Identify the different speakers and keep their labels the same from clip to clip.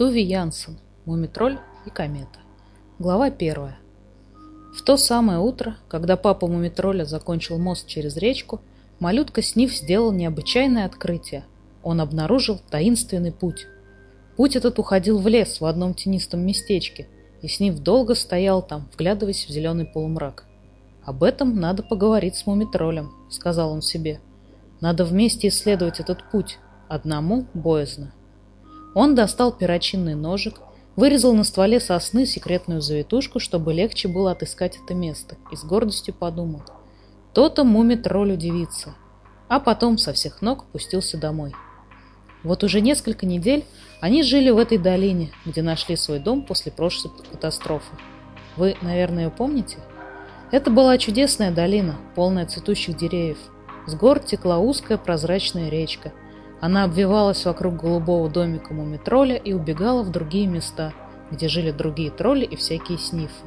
Speaker 1: Туви Янсен, Мумитроль и комета. Глава первая. В то самое утро, когда папа Мумитроля закончил мост через речку, малютка Сниф сделал необычайное открытие. Он обнаружил таинственный путь. Путь этот уходил в лес в одном тенистом местечке, и Сниф долго стоял там, вглядываясь в зеленый полумрак. «Об этом надо поговорить с Мумитролем», — сказал он себе. «Надо вместе исследовать этот путь. Одному боязно». Он достал перочинный ножик, вырезал на стволе сосны секретную завитушку, чтобы легче было отыскать это место, и с гордостью подумал. То-то муми-тролль удивится. А потом со всех ног пустился домой. Вот уже несколько недель они жили в этой долине, где нашли свой дом после прошлой катастрофы. Вы, наверное, ее помните? Это была чудесная долина, полная цветущих деревьев. С гор текла узкая прозрачная речка – она обвивалась вокруг голубого домика мумитроля и убегала в другие места, где жили другие тролли и всякие снифы.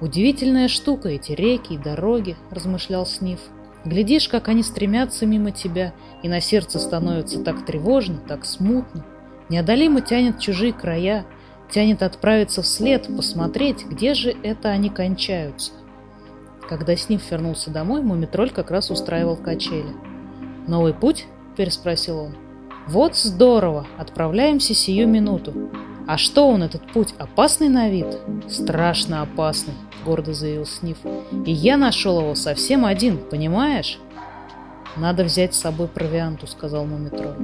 Speaker 1: «Удивительная штука эти реки и дороги», — размышлял Сниф. «Глядишь, как они стремятся мимо тебя, и на сердце становится так тревожно, так смутно. Неодолимо тянет чужие края, тянет отправиться вслед, посмотреть, где же это они кончаются». Когда Сниф вернулся домой, мумитроль как раз устраивал качели. «Новый путь?» Переспросил он. «Вот здорово! Отправляемся сию минуту. А что он, этот путь, опасный на вид?» «Страшно опасный», — гордо заявил Сниф. «И я нашел его совсем один, понимаешь?» «Надо взять с собой провианту», — сказал Мумитроль.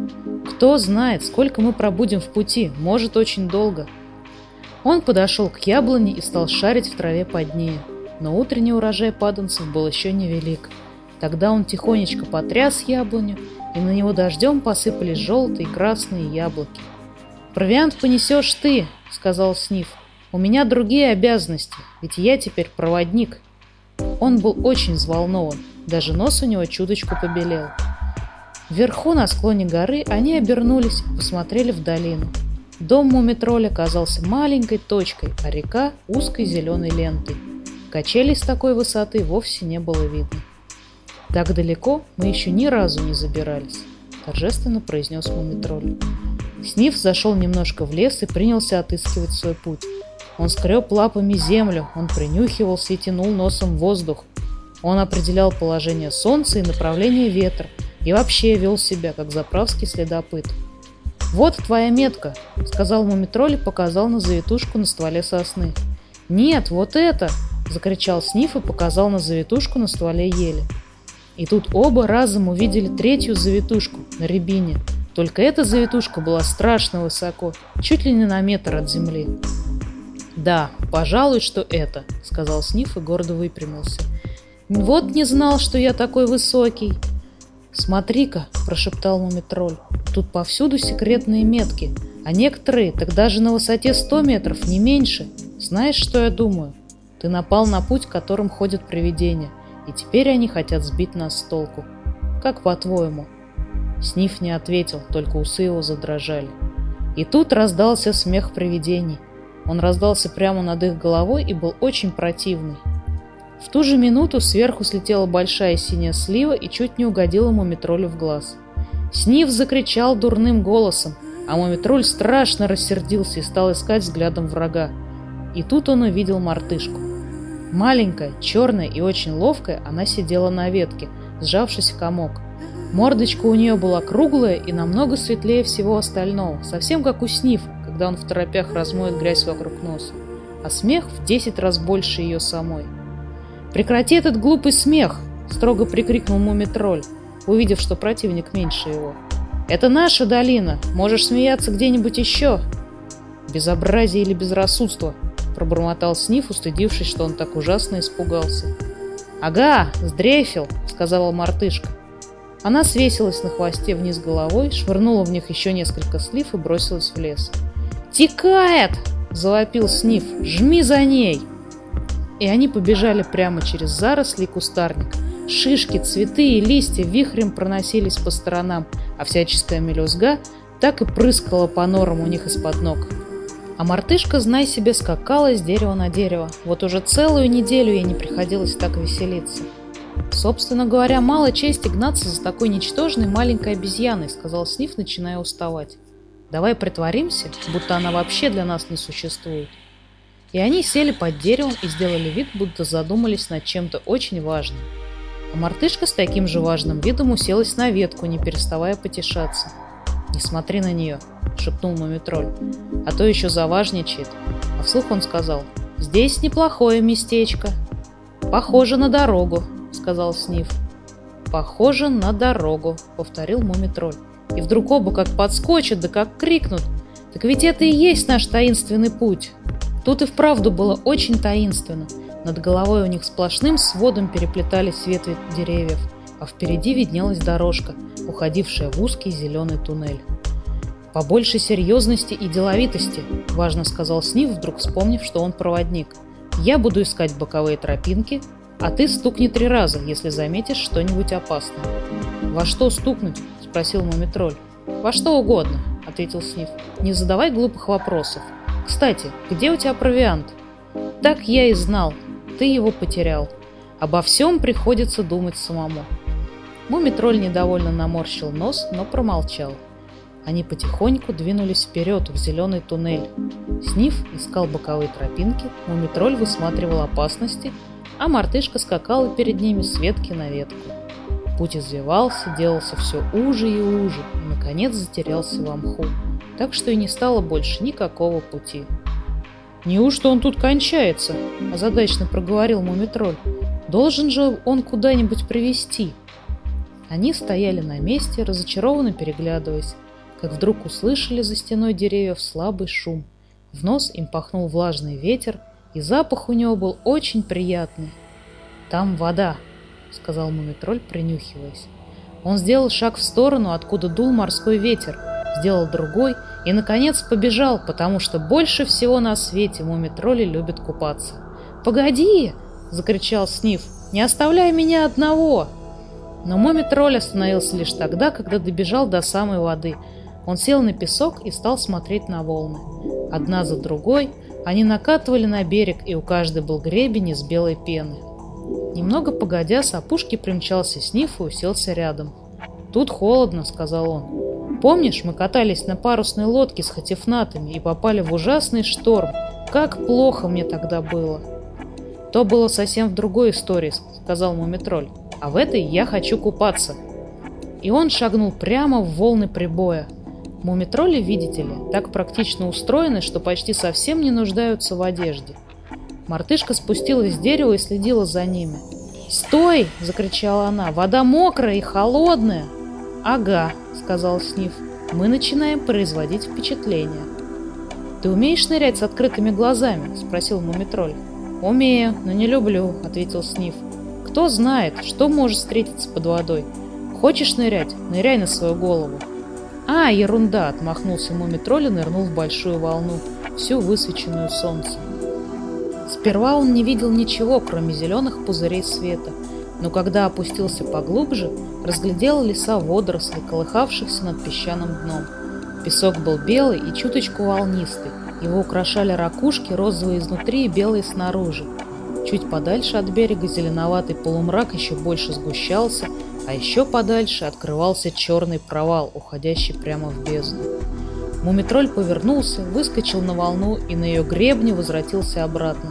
Speaker 1: «Кто знает, сколько мы пробудем в пути, может, очень долго». Он подошел к яблоне и стал шарить в траве под ней, но утренний урожай паданцев был еще невелик. Тогда он тихонечко потряс яблоню, и на него дождем посыпались желтые и красные яблоки. «Провиант понесешь ты», — сказал Сниф. «У меня другие обязанности, ведь я теперь проводник». Он был очень взволнован, даже нос у него чуточку побелел. Вверху, на склоне горы, они обернулись и посмотрели в долину. Дом Мумитроля казался маленькой точкой, а река – узкой зеленой лентой. Качелей с такой высоты вовсе не было видно. «Так далеко мы еще ни разу не забирались», — торжественно произнес Мумитроль. Сниф зашел немножко в лес и принялся отыскивать свой путь. Он скреб лапами землю, он принюхивался и тянул носом воздух. Он определял положение солнца и направление ветра и вообще вел себя, как заправский следопыт. «Вот твоя метка», — сказал Мумитроль и показал на завитушку на стволе сосны. «Нет, вот это!» — закричал Сниф и показал на завитушку на стволе ели. И тут оба разом увидели третью завитушку на рябине. Только эта завитушка была страшно высоко, чуть ли не на метр от земли. «Да, пожалуй, что это», — сказал Сниф и гордо выпрямился. «Вот не знал, что я такой высокий». «Смотри-ка», — прошептал Мумитроль, — «тут повсюду секретные метки, а некоторые так даже на высоте 100 метров, не меньше. Знаешь, что я думаю? Ты напал на путь, которым ходят привидения. И теперь они хотят сбить нас с толку. Как по-твоему?» Сниф не ответил, только усы его задрожали. И тут раздался смех привидений. Он раздался прямо над их головой и был очень противный. В ту же минуту сверху слетела большая синяя слива и чуть не угодила Мумитролю в глаз. Сниф закричал дурным голосом, а Мумитроль страшно рассердился и стал искать взглядом врага. И тут он увидел мартышку. Маленькая, черная и очень ловкая, она сидела на ветке, сжавшись в комок. Мордочка у нее была круглая и намного светлее всего остального, совсем как у Сниф, когда он в торопях размоет грязь вокруг носа. А смех в десять раз больше ее самой. «Прекрати этот глупый смех!» – строго прикрикнул Мумитроль, увидев, что противник меньше его. «Это наша долина! Можешь смеяться где-нибудь еще!» «Безобразие или безрассудство!» Пробормотал Сниф, устыдившись, что он так ужасно испугался. «Ага, сдрейфил», — сказала мартышка. Она свесилась на хвосте вниз головой, швырнула в них еще несколько слив и бросилась в лес. «Текает!» — завопил Сниф. «Жми за ней!» И они побежали прямо через заросли и кустарник. Шишки, цветы и листья вихрем проносились по сторонам, а всяческая мелюзга так и прыскала по норам у них из-под ног. А мартышка, знай себе, скакала с дерева на дерево. Вот уже целую неделю ей не приходилось так веселиться. «Собственно говоря, мало чести гнаться за такой ничтожной маленькой обезьяной», — сказал Сниф, начиная уставать. Давай притворимся, будто она вообще для нас не существует. И они сели под деревом и сделали вид, будто задумались над чем-то очень важным. А мартышка с таким же важным видом уселась на ветку, не переставая потешаться. «Не смотри на нее», — шепнул Мумитроль, — «а то еще заважничает». А вслух он сказал, «Здесь неплохое местечко». «Похоже на дорогу», — сказал Сниф. «Похоже на дорогу», — повторил Мумитроль. И вдруг оба как подскочат, да как крикнут. «Так ведь это и есть наш таинственный путь!» Тут и вправду было очень таинственно. Над головой у них сплошным сводом переплетались ветви деревьев, а впереди виднелась дорожка, уходившая в узкий зеленый туннель. «Побольше серьезности и деловитости», – важно сказал Снив, вдруг вспомнив, что он проводник. «Я буду искать боковые тропинки, а ты стукни три раза, если заметишь что-нибудь опасное». «Во что стукнуть?» – спросил Мумитроль. «Во что угодно», – ответил Снив. «Не задавай глупых вопросов. Кстати, где у тебя провиант?» «Так я и знал. Ты его потерял. Обо всем приходится думать самому». Мумитроль недовольно наморщил нос, но промолчал. Они потихоньку двинулись вперед в зеленый туннель. Снив искал боковые тропинки, Мумитроль высматривал опасности, а мартышка скакала перед ними с ветки на ветку. Путь извивался, делался все уже и уже, и, наконец, затерялся во мху, так что и не стало больше никакого пути. «Неужто он тут кончается?» – озадачно проговорил Мумитроль. «Должен же он куда-нибудь привести. Они стояли на месте, разочарованно переглядываясь, как вдруг услышали за стеной деревьев слабый шум. В нос им пахнул влажный ветер, и запах у него был очень приятный. «Там вода», — сказал Мумитроль, принюхиваясь. Он сделал шаг в сторону, откуда дул морской ветер, сделал другой и, наконец, побежал, потому что больше всего на свете Мумитроли любят купаться. «Погоди!» — закричал Сниф. «Не оставляй меня одного!» Но Мумитроль остановился лишь тогда, когда добежал до самой воды. Он сел на песок и стал смотреть на волны. Одна за другой они накатывали на берег, и у каждой был гребень из белой пены. Немного погодя, с опушки примчался Сниф и уселся рядом. «Тут холодно», — сказал он. «Помнишь, мы катались на парусной лодке с хатифнатами и попали в ужасный шторм? Как плохо мне тогда было!» «То было совсем в другой истории», — сказал Мумитроль. «А в этой я хочу купаться». И он шагнул прямо в волны прибоя. Мумитроли, видите ли, так практично устроены, что почти совсем не нуждаются в одежде. Мартышка спустилась с дерева и следила за ними. «Стой!» — закричала она. «Вода мокрая и холодная!» «Ага», — сказал Сниф. «Мы начинаем производить впечатление». «Ты умеешь нырять с открытыми глазами?» — спросил Мумитроль. «Умею, но не люблю», — ответил Сниф. «Кто знает, что может встретиться под водой? Хочешь нырять? Ныряй на свою голову». «А, ерунда!» — отмахнулся Мумитроль и нырнул в большую волну, всю высвеченную солнцем. Сперва он не видел ничего, кроме зеленых пузырей света, но когда опустился поглубже, разглядел леса водорослей, колыхавшихся над песчаным дном. Песок был белый и чуточку волнистый, его украшали ракушки, розовые изнутри и белые снаружи. Чуть подальше от берега зеленоватый полумрак еще больше сгущался, а еще подальше открывался черный провал, уходящий прямо в бездну. Мумитроль повернулся, выскочил на волну и на ее гребне возвратился обратно.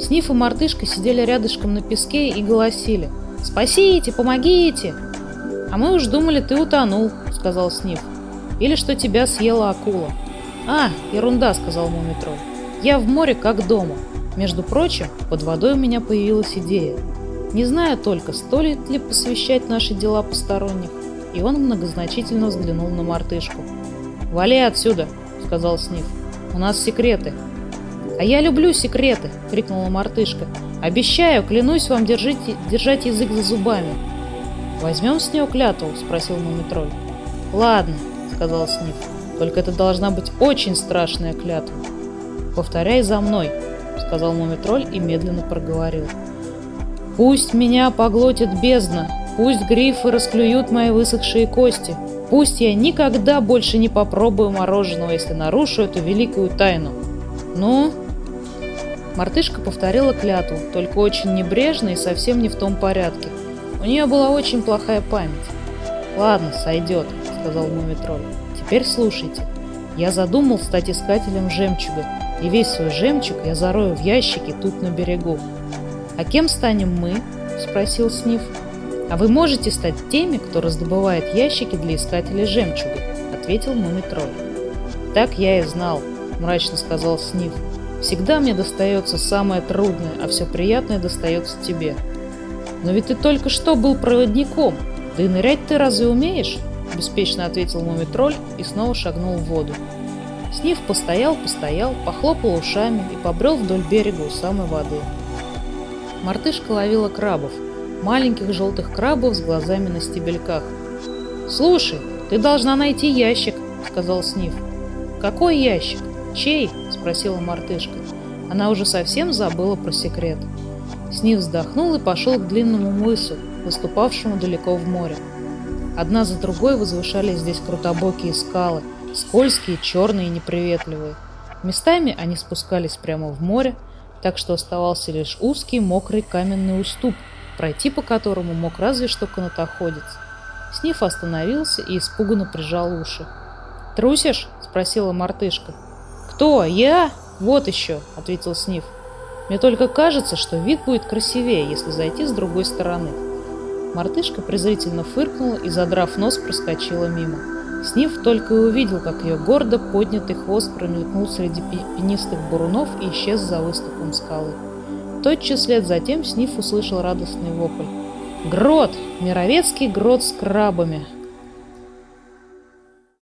Speaker 1: Сниф и мартышка сидели рядышком на песке и голосили «Спасите! Помогите!» «А мы уж думали, ты утонул», — сказал Сниф. «Или что тебя съела акула». «А, ерунда», — сказал Мумитроль. «Я в море как дома. Между прочим, под водой у меня появилась идея. Не знаю только, стоит ли посвящать наши дела посторонних». И он многозначительно взглянул на мартышку. «Вали отсюда!» — сказал Сниф. «У нас секреты». «А я люблю секреты!» — крикнула мартышка. «Обещаю, клянусь вам держите, держать язык за зубами!» «Возьмем с нее клятву?» — спросил Мумитроль. «Ладно», — сказал Сниф. «Только это должна быть очень страшная клятва». «Повторяй за мной», — сказал Мумитроль и медленно проговорил. «Пусть меня поглотит бездна, пусть грифы расклюют мои высохшие кости, Пусть я никогда больше не попробую мороженого, если нарушу эту великую тайну. Ну? Мартышка повторила клятву, только очень небрежно и совсем не в том порядке. У нее была очень плохая память. «Ладно, сойдет», — сказал Мумитроль. «Теперь слушайте. Я задумал стать искателем жемчуга, и весь свой жемчуг я зарою в ящике тут на берегу. «А кем станем мы?» – спросил Сниф. «А вы можете стать теми, кто раздобывает ящики для искателей жемчуга», – ответил Мумитроль. «Так я и знал», – мрачно сказал Сниф. «Всегда мне достается самое трудное, а все приятное достается тебе». «Но ведь ты только что был проводником, да и нырять ты разве умеешь?» – беспечно ответил Мумитроль и снова шагнул в воду. Сниф постоял, постоял, похлопал ушами и побрел вдоль берега у самой воды. Мартышка ловила крабов, маленьких желтых крабов с глазами на стебельках. «Слушай, ты должна найти ящик», — сказал Сниф. «Какой ящик? Чей?» — спросила мартышка. Она уже совсем забыла про секрет. Сниф вздохнул и пошел к длинному мысу, выступавшему далеко в море. Одна за другой возвышались здесь крутобокие скалы, скользкие, черные и неприветливые. Местами они спускались прямо в море, так что оставался лишь узкий мокрый каменный уступ, пройти по которому мог разве что канатоходец. Сниф остановился и испуганно прижал уши. «Трусишь?» – спросила мартышка. «Кто? Я? Вот еще!» – ответил Сниф. «Мне только кажется, что вид будет красивее, если зайти с другой стороны». Мартышка презрительно фыркнула и, задрав нос, проскочила мимо. Сниф только и увидел, как ее гордо поднятый хвост промелькнул среди пенистых бурунов и исчез за выступом скалы. Тотчас след затем Сниф услышал радостный вопль. «Грот! Мировецкий грот с крабами!»